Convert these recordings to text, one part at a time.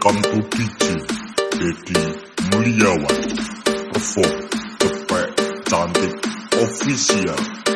Welcome to Pichu, Dedi Muliawan, perform the cantik official.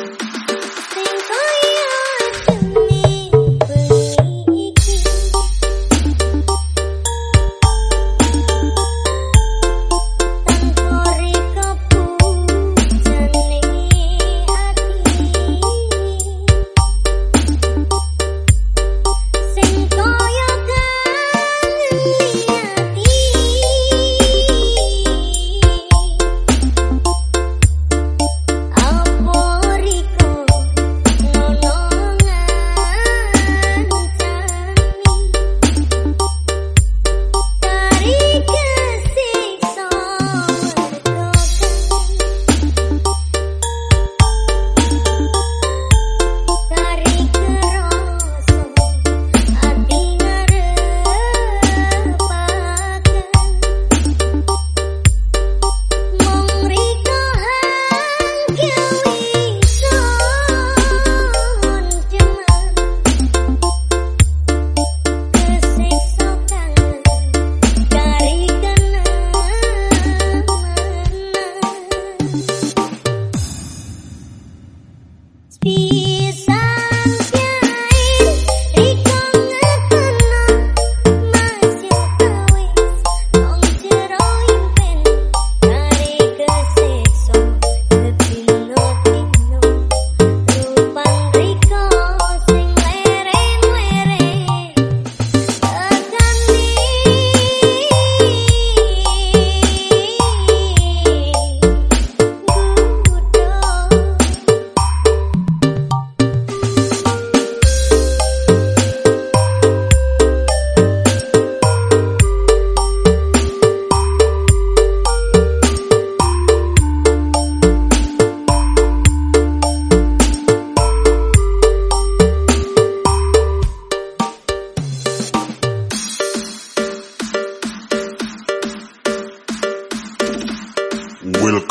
Peace.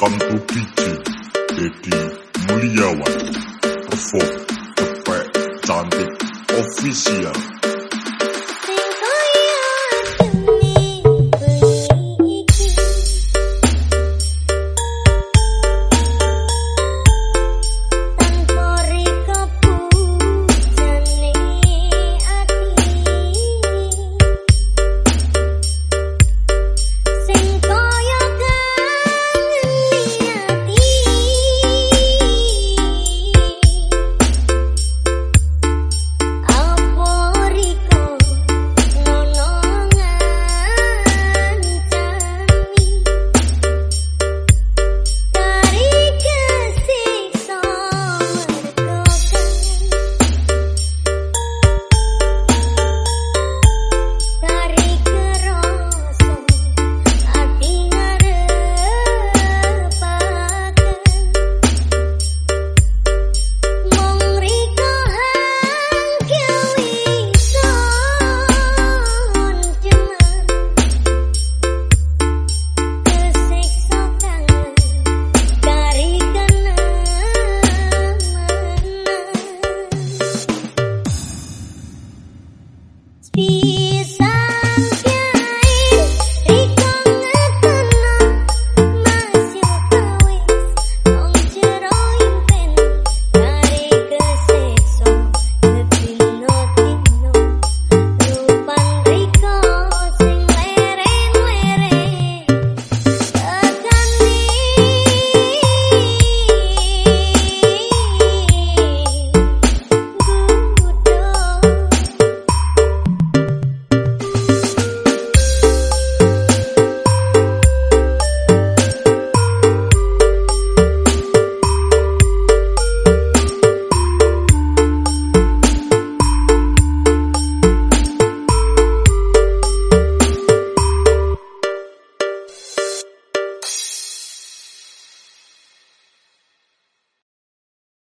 Kanto Pichi, Teti Muliawan, perform the cantik official.